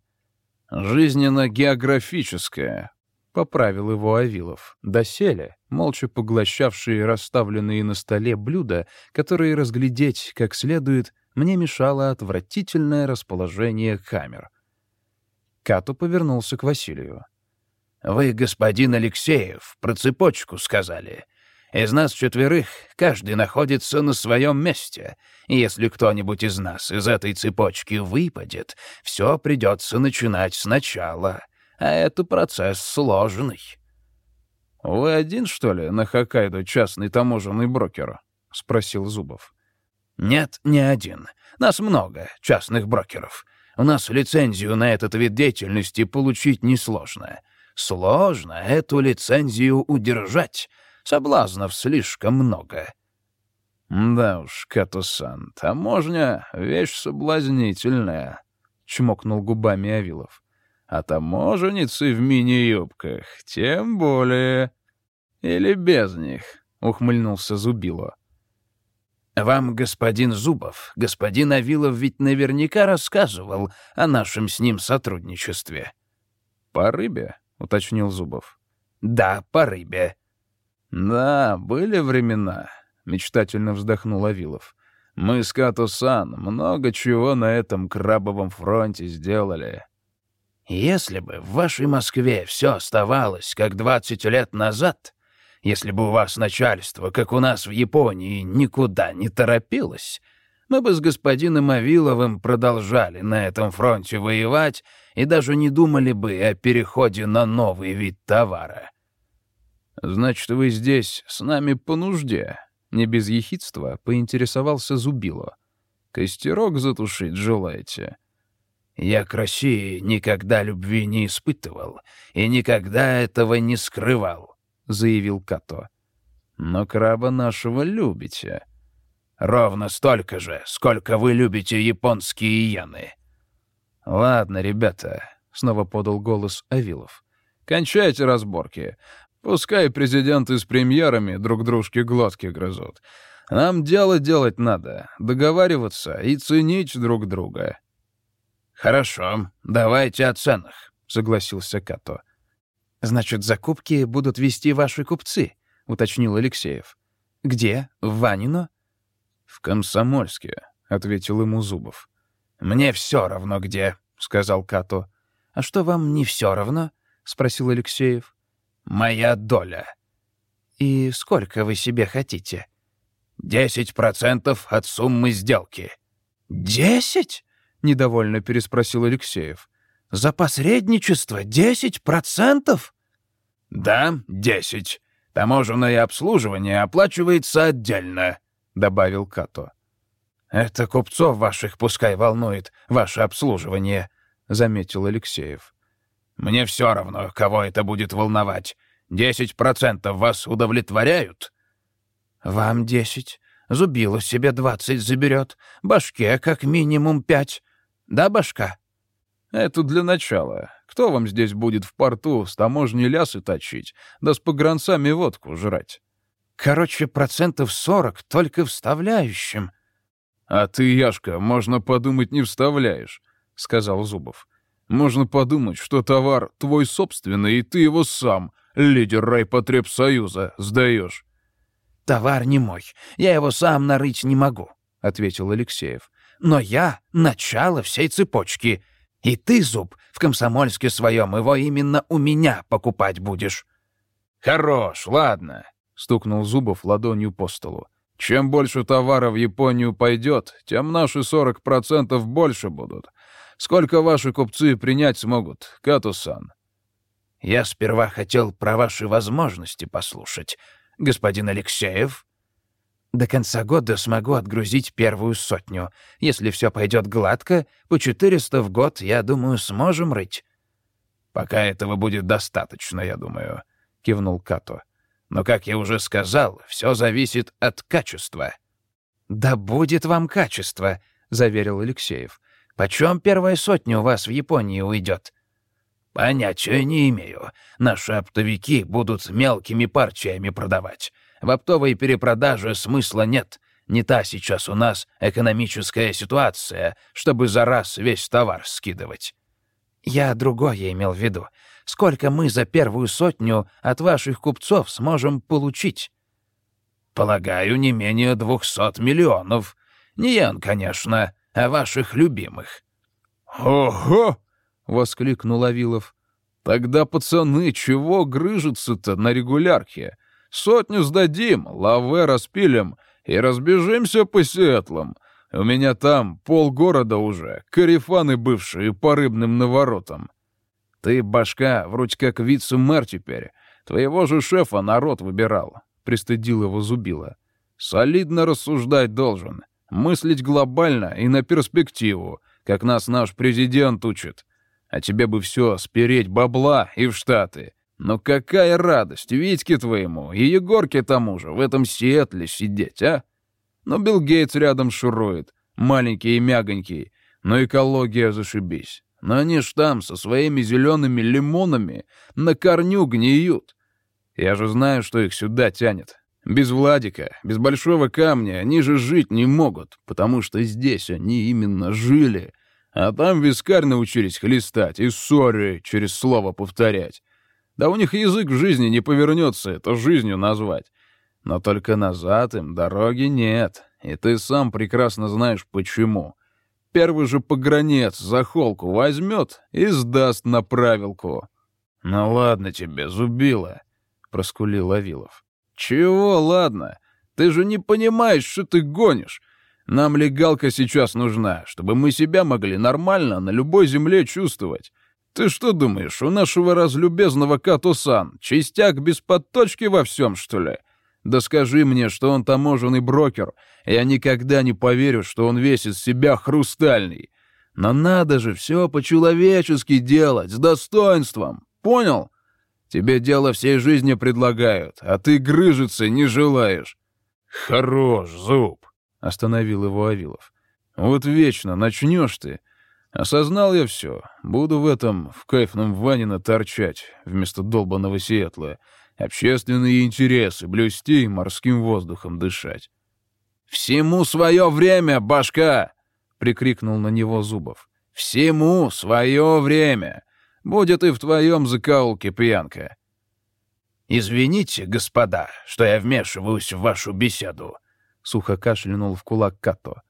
«Жизненно-географическая», — поправил его Авилов. Доселе, молча поглощавшие расставленные на столе блюда, которые разглядеть как следует, мне мешало отвратительное расположение камер. Като повернулся к Василию. «Вы, господин Алексеев, про цепочку сказали. Из нас четверых каждый находится на своем месте, если кто-нибудь из нас из этой цепочки выпадет, все придется начинать сначала, а это процесс сложный». «Вы один, что ли, на Хоккайдо частный таможенный брокер?» — спросил Зубов. «Нет, не один. Нас много, частных брокеров. У нас лицензию на этот вид деятельности получить несложно. Сложно эту лицензию удержать. Соблазнов слишком много». «Да уж, Като-сан, таможня — вещь соблазнительная», — чмокнул губами Авилов. «А таможенницы в мини-юбках тем более...» «Или без них», — ухмыльнулся Зубило. «Вам, господин Зубов, господин Авилов ведь наверняка рассказывал о нашем с ним сотрудничестве». «По рыбе?» — уточнил Зубов. «Да, по рыбе». «Да, были времена», — мечтательно вздохнул Авилов. «Мы с Като-сан много чего на этом крабовом фронте сделали». «Если бы в вашей Москве все оставалось, как двадцать лет назад, если бы у вас начальство, как у нас в Японии, никуда не торопилось, мы бы с господином Авиловым продолжали на этом фронте воевать и даже не думали бы о переходе на новый вид товара. «Значит, вы здесь с нами по нужде?» Не без ехидства поинтересовался Зубило. «Костерок затушить желаете?» «Я к России никогда любви не испытывал и никогда этого не скрывал», — заявил Като. «Но краба нашего любите». «Ровно столько же, сколько вы любите японские иены». «Ладно, ребята», — снова подал голос Авилов. «Кончайте разборки. Пускай президенты с премьерами друг дружке глотки грызут. Нам дело делать надо, договариваться и ценить друг друга». «Хорошо, давайте о ценах», — согласился Като. «Значит, закупки будут вести ваши купцы», — уточнил Алексеев. «Где? В Ванино?» «В Комсомольске», — ответил ему Зубов. «Мне все равно где», — сказал Като. «А что вам не все равно?» — спросил Алексеев. Моя доля. И сколько вы себе хотите? Десять процентов от суммы сделки. Десять? Недовольно переспросил Алексеев. За посредничество десять процентов? Да, десять. Таможенное обслуживание оплачивается отдельно, добавил Като. Это купцов ваших пускай волнует, ваше обслуживание, заметил Алексеев. Мне все равно, кого это будет волновать. Десять процентов вас удовлетворяют?» «Вам десять. Зубило себе двадцать заберет. Башке как минимум пять. Да, башка?» «Это для начала. Кто вам здесь будет в порту с таможней лясы точить, да с погранцами водку жрать?» «Короче, процентов сорок только вставляющим». «А ты, Яшка, можно подумать, не вставляешь», — сказал Зубов. Можно подумать, что товар твой собственный, и ты его сам, лидер райпотребсоюза, сдаешь. «Товар не мой. Я его сам нарыть не могу», — ответил Алексеев. «Но я — начало всей цепочки. И ты, Зуб, в комсомольске своем его именно у меня покупать будешь». «Хорош, ладно», — стукнул Зубов ладонью по столу. «Чем больше товара в Японию пойдет, тем наши 40% больше будут. Сколько ваши купцы принять смогут, Катусан? Я сперва хотел про ваши возможности послушать, господин Алексеев. До конца года смогу отгрузить первую сотню. Если все пойдет гладко, по 400 в год, я думаю, сможем рыть». «Пока этого будет достаточно, я думаю», — кивнул Като. «Но, как я уже сказал, все зависит от качества». «Да будет вам качество», — заверил Алексеев. «Почем первая сотня у вас в Японии уйдет?» «Понятия не имею. Наши оптовики будут мелкими партиями продавать. В оптовой перепродаже смысла нет. Не та сейчас у нас экономическая ситуация, чтобы за раз весь товар скидывать». «Я другое имел в виду. Сколько мы за первую сотню от ваших купцов сможем получить?» «Полагаю, не менее двухсот миллионов. Не ян, конечно, а ваших любимых». «Ого!» — воскликнул Авилов. «Тогда, пацаны, чего грыжутся-то на регулярке? Сотню сдадим, лаве распилим и разбежимся по Сиэтлам. У меня там полгорода уже, карифаны бывшие по рыбным наворотам. Ты, башка, вроде как вице-мэр теперь. Твоего же шефа народ выбирал. Пристыдил его Зубила. Солидно рассуждать должен. Мыслить глобально и на перспективу, как нас наш президент учит. А тебе бы все спереть бабла и в Штаты. Но какая радость Витьке твоему и Егорке тому же в этом Сиэтле сидеть, а? Но Билл Гейтс рядом шурует, маленький и мягонький, но экология зашибись. Но они ж там со своими зелеными лимонами на корню гниют. Я же знаю, что их сюда тянет. Без Владика, без большого камня они же жить не могут, потому что здесь они именно жили. А там вискарь научились хлестать и ссоры через слово повторять. Да у них язык в жизни не повернется это жизнью назвать. Но только назад им дороги нет, и ты сам прекрасно знаешь почему. Первый же погранец за холку возьмет и сдаст на правилку. — Ну ладно тебе, зубила, — проскулил Авилов. — Чего ладно? Ты же не понимаешь, что ты гонишь. Нам легалка сейчас нужна, чтобы мы себя могли нормально на любой земле чувствовать. Ты что думаешь, у нашего разлюбезного Като-сан частяк без подточки во всем, что ли? Да скажи мне, что он таможенный брокер, я никогда не поверю, что он весь из себя хрустальный. Но надо же все по-человечески делать, с достоинством. Понял? Тебе дело всей жизни предлагают, а ты грыжиться не желаешь. Хорош, зуб, — остановил его Авилов. Вот вечно начнешь ты, Осознал я все. Буду в этом, в кайфном Ванина торчать, вместо долбанного Сиэтла. Общественные интересы блюсти и морским воздухом дышать. «Всему свое время, башка!» — прикрикнул на него Зубов. «Всему свое время! Будет и в твоем закоулке пьянка!» «Извините, господа, что я вмешиваюсь в вашу беседу», — сухо кашлянул в кулак Като.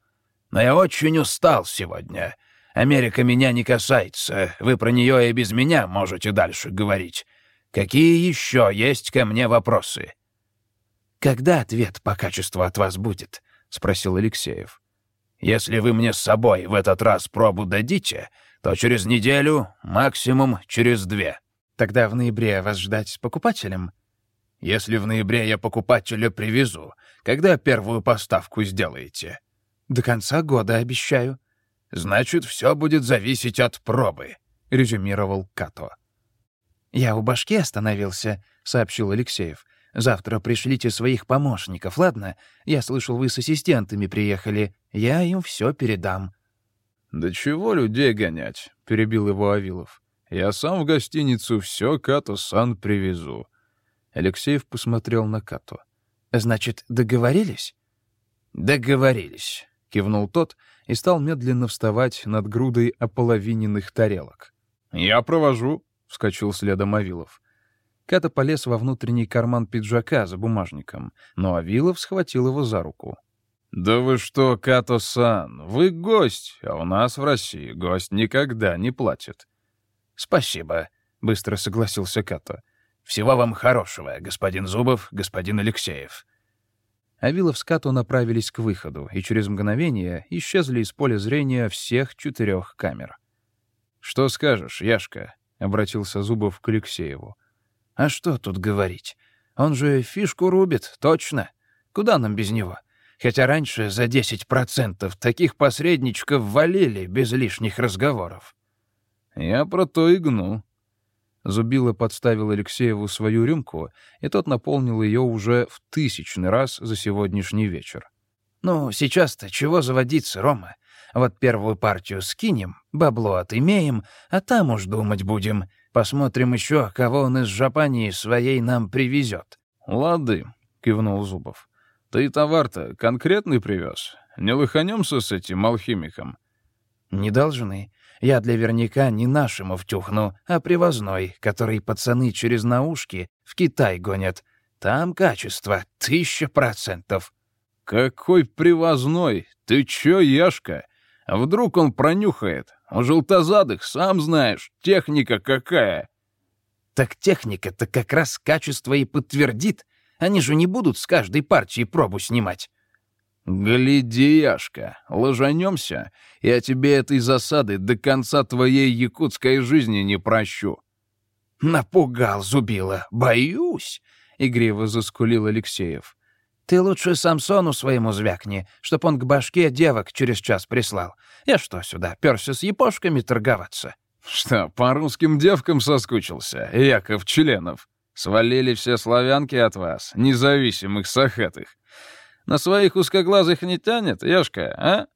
«Но я очень устал сегодня. Америка меня не касается. Вы про нее и без меня можете дальше говорить. Какие еще есть ко мне вопросы?» «Когда ответ по качеству от вас будет?» — спросил Алексеев. «Если вы мне с собой в этот раз пробу дадите, то через неделю, максимум через две». «Тогда в ноябре вас ждать с покупателем?» «Если в ноябре я покупателя привезу, когда первую поставку сделаете?» «До конца года, обещаю», Значит, все будет зависеть от пробы», — резюмировал Като. «Я у башки остановился», — сообщил Алексеев. «Завтра пришлите своих помощников, ладно? Я слышал, вы с ассистентами приехали. Я им все передам». «Да чего людей гонять?» — перебил его Авилов. «Я сам в гостиницу все Като-сан привезу». Алексеев посмотрел на Като. «Значит, договорились?» «Договорились», — кивнул тот и стал медленно вставать над грудой ополовиненных тарелок. «Я провожу», — вскочил следом Авилов. Ката полез во внутренний карман пиджака за бумажником, но Авилов схватил его за руку. «Да вы что, Като-сан, вы гость, а у нас в России гость никогда не платит». «Спасибо», — быстро согласился Като. «Всего вам хорошего, господин Зубов, господин Алексеев. Авилов с Като направились к выходу и через мгновение исчезли из поля зрения всех четырех камер. «Что скажешь, Яшка?» — обратился Зубов к Алексееву. «А что тут говорить? Он же фишку рубит, точно. Куда нам без него? Хотя раньше за 10% таких посредничков валили без лишних разговоров. Я про то и гну. Зубила подставил Алексееву свою рюмку, и тот наполнил ее уже в тысячный раз за сегодняшний вечер. «Ну, сейчас-то чего заводиться, Рома? Вот первую партию скинем, бабло отымеем, а там уж думать будем. Посмотрим еще, кого он из Жапании своей нам привезет». «Лады», — кивнул Зубов. «Ты товар-то конкретный привез? Не лыханемся с этим алхимиком?» «Не должны. Я для верняка не нашему втюхну, а привозной, который пацаны через наушки в Китай гонят. Там качество тысяча процентов». «Какой привозной? Ты чё, Яшка? Вдруг он пронюхает? У желтозадых, сам знаешь, техника какая». «Так техника-то как раз качество и подтвердит. Они же не будут с каждой партии пробу снимать». «Гляди, Яшка, ложанемся, я тебе этой засады до конца твоей якутской жизни не прощу». «Напугал, зубила, боюсь», — игриво заскулил Алексеев. «Ты лучше Самсону своему звякни, чтоб он к башке девок через час прислал. Я что сюда, перся с япошками торговаться?» «Что, по русским девкам соскучился, Яков Членов? Свалили все славянки от вас, независимых сахатых. На своих узкоглазых не тянет, Яшка, а?»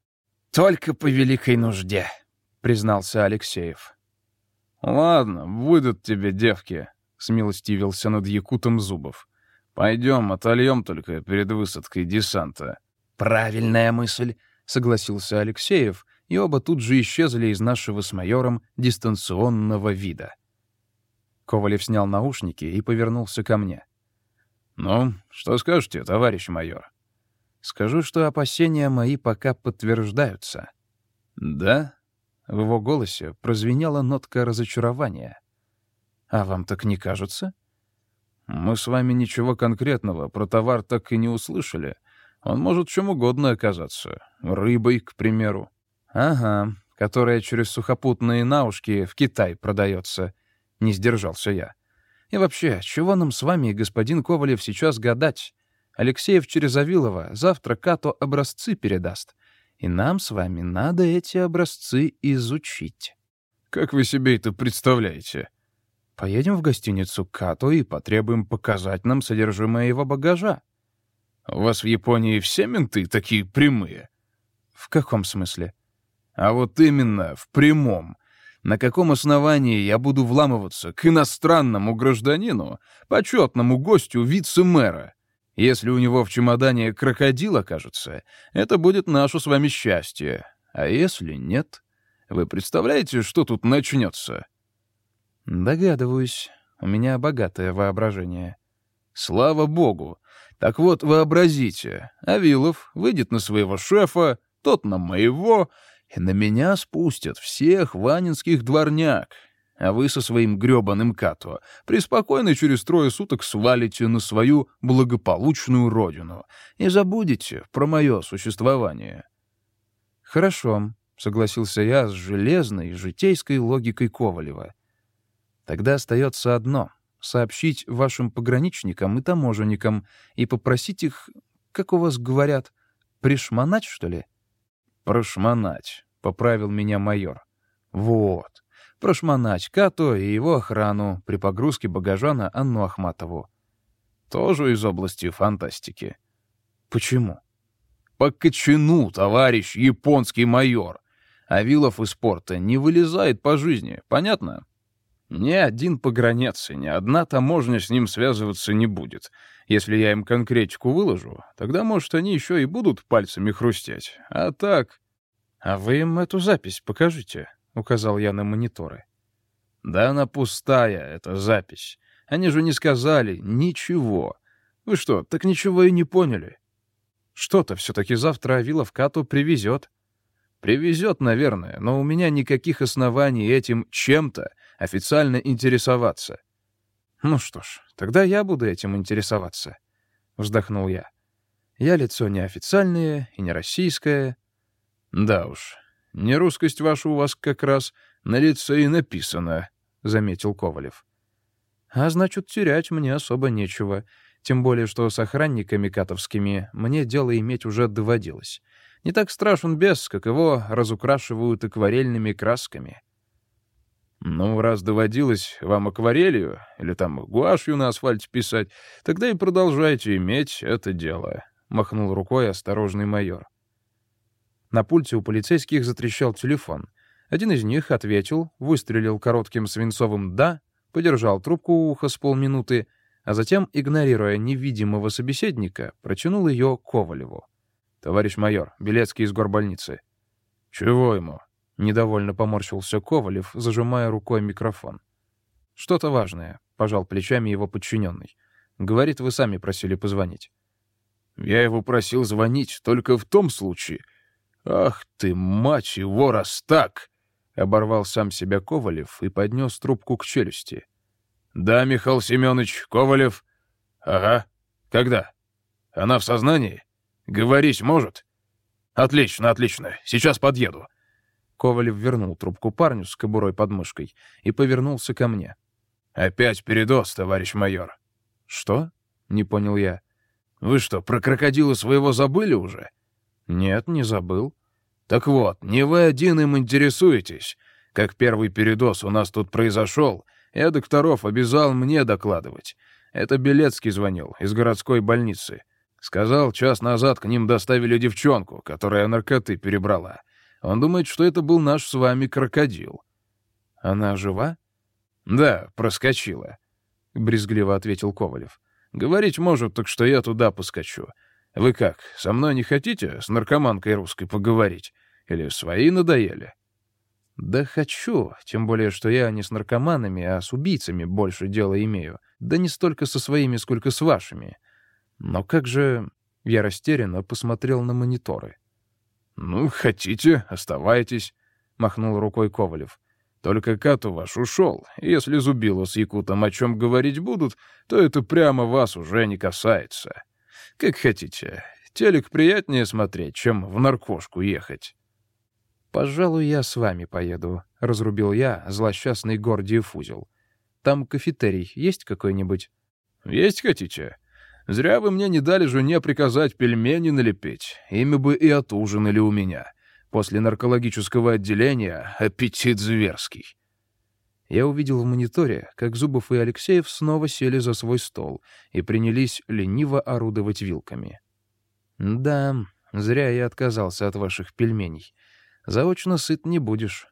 «Только по великой нужде», — признался Алексеев. «Ладно, выйдут тебе девки», — смилостивился над Якутом Зубов. «Пойдем, отольем только перед высадкой десанта». «Правильная мысль», — согласился Алексеев, и оба тут же исчезли из нашего с майором дистанционного вида. Ковалев снял наушники и повернулся ко мне. «Ну, что скажете, товарищ майор?» Скажу, что опасения мои пока подтверждаются. «Да?» — в его голосе прозвенела нотка разочарования. «А вам так не кажется?» «Мы с вами ничего конкретного про товар так и не услышали. Он может чем угодно оказаться. Рыбой, к примеру». «Ага, которая через сухопутные наушки в Китай продается», — не сдержался я. «И вообще, чего нам с вами, господин Ковалев, сейчас гадать? Алексеев через Авилова завтра Като образцы передаст. И нам с вами надо эти образцы изучить. Как вы себе это представляете? Поедем в гостиницу Като и потребуем показать нам содержимое его багажа. У вас в Японии все менты такие прямые? В каком смысле? А вот именно, в прямом. На каком основании я буду вламываться к иностранному гражданину, почетному гостю вице-мэра? Если у него в чемодане крокодил окажется, это будет наше с вами счастье. А если нет? Вы представляете, что тут начнется? Догадываюсь. У меня богатое воображение. Слава богу. Так вот, вообразите. Авилов выйдет на своего шефа, тот на моего, и на меня спустят всех ванинских дворняк, а вы со своим грёбаным Като преспокойно через трое суток свалите на свою благополучную родину и забудете про мое существование». «Хорошо», — согласился я с железной житейской логикой Ковалева. «Тогда остается одно — сообщить вашим пограничникам и таможенникам и попросить их, как у вас говорят, пришмонать, что ли?» «Прошмонать», — поправил меня майор. «Вот прошмонать Като и его охрану при погрузке багажа на Анну Ахматову. Тоже из области фантастики. Почему? По кочану, товарищ японский майор. Авилов из порта не вылезает по жизни, понятно? Ни один погранец и ни одна таможня с ним связываться не будет. Если я им конкретику выложу, тогда, может, они еще и будут пальцами хрустеть. А так... А вы им эту запись покажите, — указал я на мониторы. «Да она пустая, эта запись. Они же не сказали ничего. Вы что, так ничего и не поняли?» «Что-то все-таки завтра Авилов Кату привезет». «Привезет, наверное, но у меня никаких оснований этим чем-то официально интересоваться». «Ну что ж, тогда я буду этим интересоваться», — вздохнул я. «Я лицо неофициальное и не российское». «Да уж, «Нерусскость ваша у вас как раз на лице и написана», — заметил Ковалев. «А значит, терять мне особо нечего. Тем более, что с охранниками катовскими мне дело иметь уже доводилось. Не так страшен бес, как его разукрашивают акварельными красками. Ну, раз доводилось вам акварелью или там гуашью на асфальте писать, тогда и продолжайте иметь это дело», — махнул рукой осторожный майор. На пульте у полицейских затрещал телефон. Один из них ответил, выстрелил коротким свинцовым «да», подержал трубку у уха с полминуты, а затем, игнорируя невидимого собеседника, протянул ее Ковалеву. «Товарищ майор, Белецкий из горбольницы». «Чего ему?» — недовольно поморщился Ковалев, зажимая рукой микрофон. «Что-то важное», — пожал плечами его подчиненный. «Говорит, вы сами просили позвонить». «Я его просил звонить только в том случае. Ах ты, мать его, раз так!» — оборвал сам себя Ковалев и поднес трубку к челюсти. «Да, Михаил Семенович, Ковалев?» «Ага. Когда? Она в сознании? Говорить может?» «Отлично, отлично. Сейчас подъеду. Ковалев вернул трубку парню с кобурой под мышкой и повернулся ко мне. «Опять передоз, товарищ майор». «Что?» — не понял я. «Вы что, про крокодила своего забыли уже?» «Нет, не забыл». «Так вот, не вы один им интересуетесь. Как первый передоз у нас тут произошел, я докторов обязал мне докладывать. Это Белецкий звонил из городской больницы. Сказал, час назад к ним доставили девчонку, которая наркоты перебрала. Он думает, что это был наш с вами крокодил. Она жива? Да, проскочила, — брезгливо ответил Ковалев. Говорить может, так что я туда поскочу. Вы как, со мной не хотите с наркоманкой русской поговорить? Или свои надоели? Да хочу, тем более, что я не с наркоманами, а с убийцами больше дела имею. Да не столько со своими, сколько с вашими. Но как же... Я растерянно посмотрел на мониторы. «Ну, хотите, оставайтесь», — махнул рукой Ковалев. «Только Кату ваш ушел. Если Зубило с Якутом о чем говорить будут, то это прямо вас уже не касается. Как хотите. Телек приятнее смотреть, чем в наркошку ехать». «Пожалуй, я с вами поеду», — разрубил я злосчастный Гордиев узел. «Там кафетерий есть какой-нибудь?» «Есть хотите? Зря вы мне не дали жене приказать пельмени налепить. Ими бы и отужинали у меня. После наркологического отделения аппетит зверский. Я увидел в мониторе, как Зубов и Алексеев снова сели за свой стол и принялись лениво орудовать вилками. «Да, зря я отказался от ваших пельменей. Заочно сыт не будешь».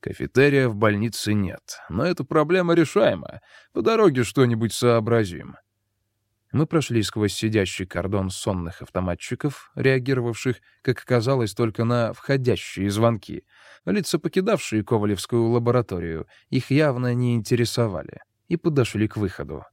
«Кафетерия в больнице нет, но эта проблема решаема. По дороге что-нибудь сообразим». Мы прошли сквозь сидящий кордон сонных автоматчиков, реагировавших, как казалось, только на входящие звонки. Лица, покидавшие Ковалевскую лабораторию, их явно не интересовали, и подошли к выходу.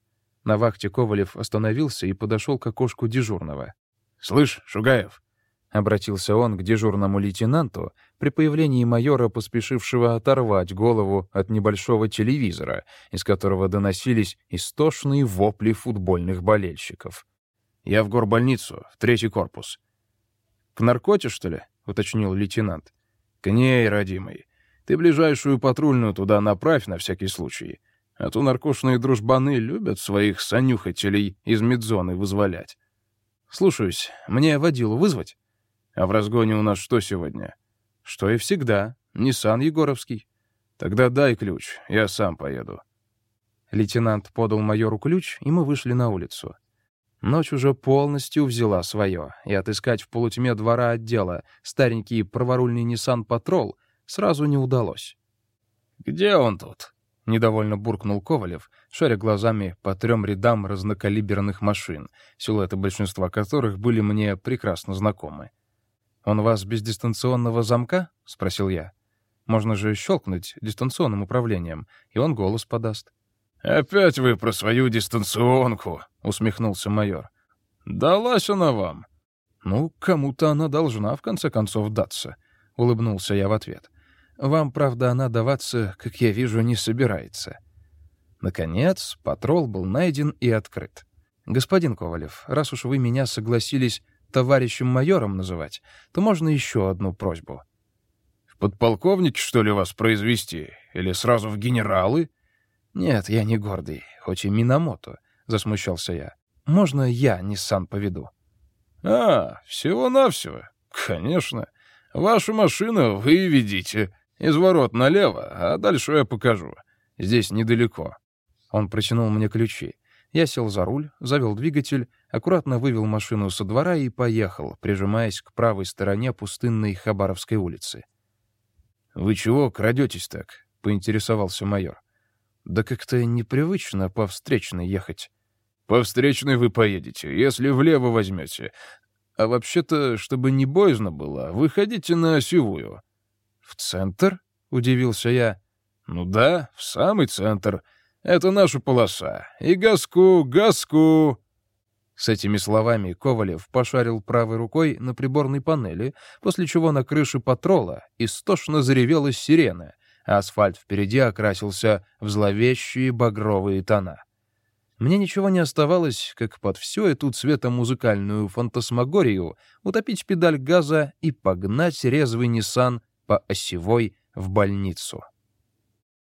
На вахте Ковалев остановился и подошел к окошку дежурного. «Слышь, Шугаев, — обратился он к дежурному лейтенанту при появлении майора, поспешившего оторвать голову от небольшого телевизора, из которого доносились истошные вопли футбольных болельщиков. «Я в горбольницу, в третий корпус». «К наркоте, что ли?» — уточнил лейтенант. «К ней, родимый. Ты ближайшую патрульную туда направь на всякий случай. А то наркошные дружбаны любят своих санюхателей из медзоны вызволять». «Слушаюсь. Мне водилу вызвать?» А в разгоне у нас что сегодня? Что и всегда. Ниссан Егоровский. Тогда дай ключ, я сам поеду. Лейтенант подал майору ключ, и мы вышли на улицу. Ночь уже полностью взяла свое, и отыскать в полутьме двора отдела старенький праворульный Nissan Patrol сразу не удалось. «Где он тут?» — недовольно буркнул Ковалев, шаря глазами по трем рядам разнокалиберных машин, силуэты большинства которых были мне прекрасно знакомы. «Он у вас без дистанционного замка?» — спросил я. «Можно же щелкнуть дистанционным управлением, и он голос подаст». «Опять вы про свою дистанционку», — усмехнулся майор. «Далась она вам». «Ну, кому-то она должна, в конце концов, даться», — улыбнулся я в ответ. «Вам, правда, она даваться, как я вижу, не собирается». Наконец, патрол был найден и открыт. «Господин Ковалев, раз уж вы меня согласились товарищем майором называть, то можно еще одну просьбу. «В подполковники, что ли, вас произвести? Или сразу в генералы?» «Нет, я не гордый, хоть и Минамото», — засмущался я. можно я Ниссан поведу?» «А, всего-навсего. Конечно. Вашу машину вы ведите. Из ворот налево, а дальше я покажу. Здесь недалеко». Он протянул мне ключи. Я сел за руль, завел двигатель, аккуратно вывел машину со двора и поехал, прижимаясь к правой стороне пустынной Хабаровской улицы. «Вы чего крадетесь так?» — поинтересовался майор. «Да как-то непривычно по встречной ехать». «По встречной вы поедете, если влево возьмете. А вообще-то, чтобы не боязно было, выходите на осевую». «В центр?» — удивился я. «Ну да, в самый центр. Это наша полоса. И газку, газку!» С этими словами Ковалев пошарил правой рукой на приборной панели, после чего на крыше патрола истошно заревелась сирена, а асфальт впереди окрасился в зловещие багровые тона. Мне ничего не оставалось, как под всю эту цветомузыкальную фантасмагорию утопить педаль газа и погнать резвый Ниссан по осевой в больницу.